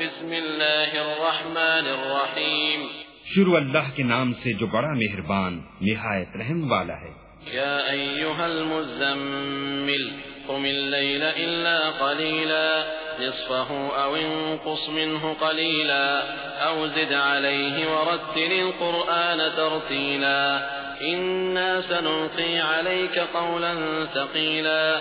بسم اللہ الرحمن الرحیم۔ شروع اللہ کے نام سے جو بڑا مہربان نہایت رحم والا ہے۔ یا ایوہ المزمل قم الليل إلا قليلا نصفه أو انقص منه قليلا أو زد عليه ورتل القرآن ترتيلا إنا سنلقي عليك قولا ثقيلا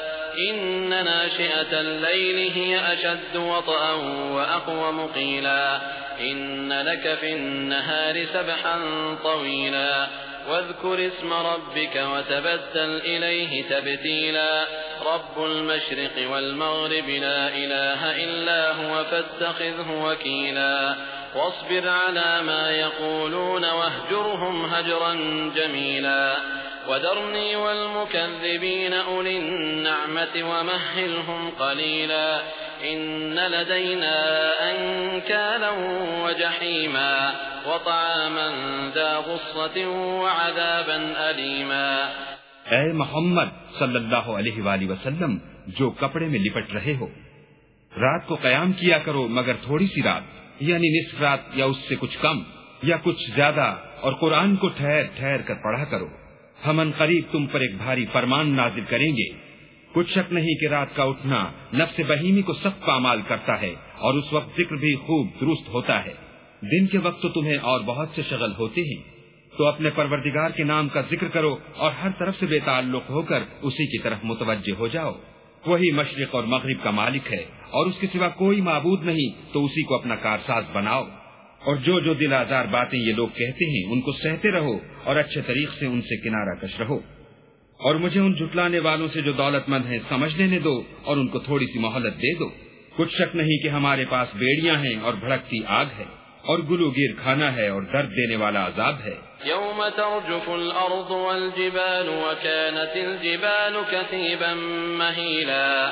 إن ناشئة الليل هي أشد وطأا وأقوى مقيلا إن لك في النهار سبحا طويلا واذكر اسم ربك وتبتل إليه تبتيلا رب المشرق والمغرب لا إله إلا هو فاتخذه وكيلا واصبر على ما يقولون واهجرهم هجرا جميلا ودرني والمكذبين أولي النعمة ومهلهم قليلا إن لدينا أنكالا وجحيما وطعاما ذا غصة وعذابا أليما. اے محمد صلی اللہ علیہ وآلہ وسلم، جو کپڑے میں لپٹ رہے ہو، رات کو قیام کیا کرو مگر تھوڑی سی رات یعنی نصف رات یا اس سے کچھ کم، یا کچھ زیادہ، اور قرآن کو ٹھہر ٹھہر کر پڑھا کرو۔ ہمن قریب تم پر ایک بھاری فرمان نازل کریں گے۔ کچھ شک نہیں کہ رات کا اٹھنا نفس بہیمی کو سخت پامال کرتا ہے اور اس وقت ذکر بھی خوب درست ہوتا ہے۔ دن کے وقت تو تمہیں اور بہت سے شغل ہوتے ہیں۔ تو اپنے پروردگار کے نام کا ذکر کرو اور ہر طرف سے بے تعلق ہو کر اسی کی طرف متوجہ ہو جاؤ۔ وہی مشرق اور مغرب کا مالک ہے اور اس کے سوا کوئی معبود نہیں تو اسی کو اپنا کارساز بناؤ۔ اور جو جو دل آزار باتیں یہ لوگ کہتے ہیں، ان کو سہتے رہو اور اچھے طریق سے ان سے کنارہ کش رہو۔ اور مجھے ان جھٹلانے والوں سے جو دولت مند ہیں سمجھ لینے دو اور ان کو تھوڑی سی مہلت دے دو۔ کچھ شک نہیں کہ ہمارے پاس بیڑیاں ہیں اور بھڑکتی آگ ہے اور گلو گیر کھانا ہے اور درد دینے والا عذاب ہے۔ يوم ترجف الأرض والجبال وكانت الجبال كثيبا مهيلا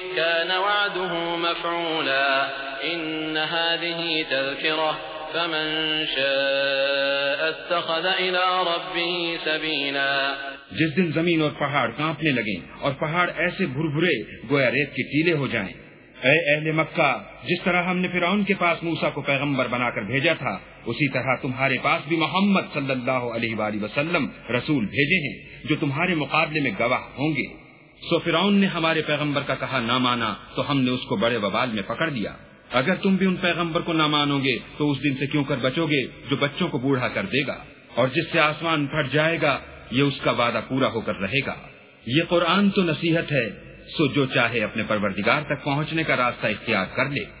كان وعده مفعولا. إن هذه تذكرة، فمن شاء اتخذ إلى ربه سبيلا. جس دن زمین اور پہاڑ کانپنے لگیں اور پہاڑ ایسے بھر بھرے گویا ریت کے ٹیلے ہو جائیں۔ اے اہل مکہ، جس طرح ہم نے فرعون کے پاس موسا کو پیغمبر بنا کر بھیجا تھا، اسی طرح تمہارے پاس بھی محمد صلی اللہ علیہ وآلہ وسلم رسول بھیجے ہیں، جو تمہارے مقابلے میں گواہ ہوں گے۔ سو فرعون نے ہمارے پیغمبر کا کہا، نہ مانا، تو ہم نے اس کو بڑے وبال میں پکڑ دیا۔ اگر تم بھی ان پیغمبر کو نہ مانو گے، تو اس دن سے کیوں کر بچو گے جو بچوں کو بوڑھا کر دے گا؟ اور جس سے آسمان پھٹ جائے گا، یہ اس کا وعدہ پورا ہو کر رہے گا۔ یہ قرآن تو نصیحت ہے، سو جو چاہے اپنے پروردگار تک پہنچنے کا راستہ اختیار کر لے۔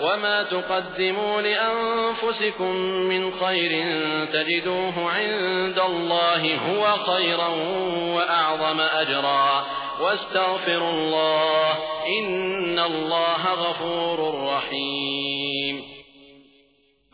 وما تقدموا لأنفسكم من خير تجدوه عند الله هو خيرا وأعظم أجرا واستغفروا الله إن الله غفور رحيم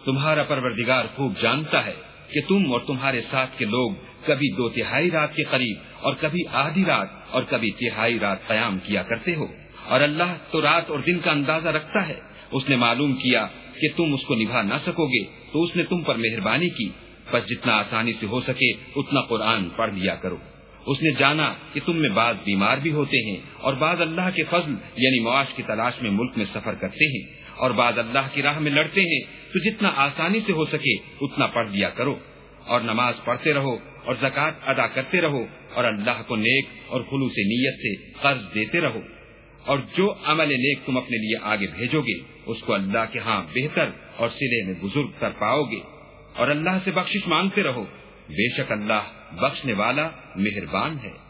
تمہارا پروردگار خوب جانتا ہے کہ تم اور تمہارے ساتھ کے لوگ کبھی دو تہائی رات کے قریب اور کبھی آدھی رات اور کبھی تہائی رات قیام کیا کرتے ہو اور اللہ تو رات اور دن کا اندازہ رکھتا ہے۔ اس نے معلوم کیا کہ تم اس کو نبھا نہ سکو گے، تو اس نے تم پر مہربانی کی۔ بس جتنا آسانی سے ہو سکے، اتنا قرآن پڑھ لیا کرو۔ اس نے جانا کہ تم میں بعض بیمار بھی ہوتے ہیں اور بعض اللہ کے فضل یعنی معاش کی تلاش میں ملک میں سفر کرتے ہیں اور بعض اللہ کی راہ میں لڑتے ہیں، تو جتنا آسانی سے ہو سکے، اتنا پڑھ لیا کرو۔ اور نماز پڑھتے رہو اور زکوٰۃ ادا کرتے رہو اور اللہ کو نیک اور خلوص نیت سے قرض دیتے رہو۔ اور جو عمل نیک تم اپنے لیے آگے بھیجو گے، اس کو اللہ کے ہاں بہتر اور سلے میں بزرگ کر پاؤ گے۔ اور اللہ سے بخشش مانگتے رہو۔ بے شک اللہ بخشنے والا مہربان ہے۔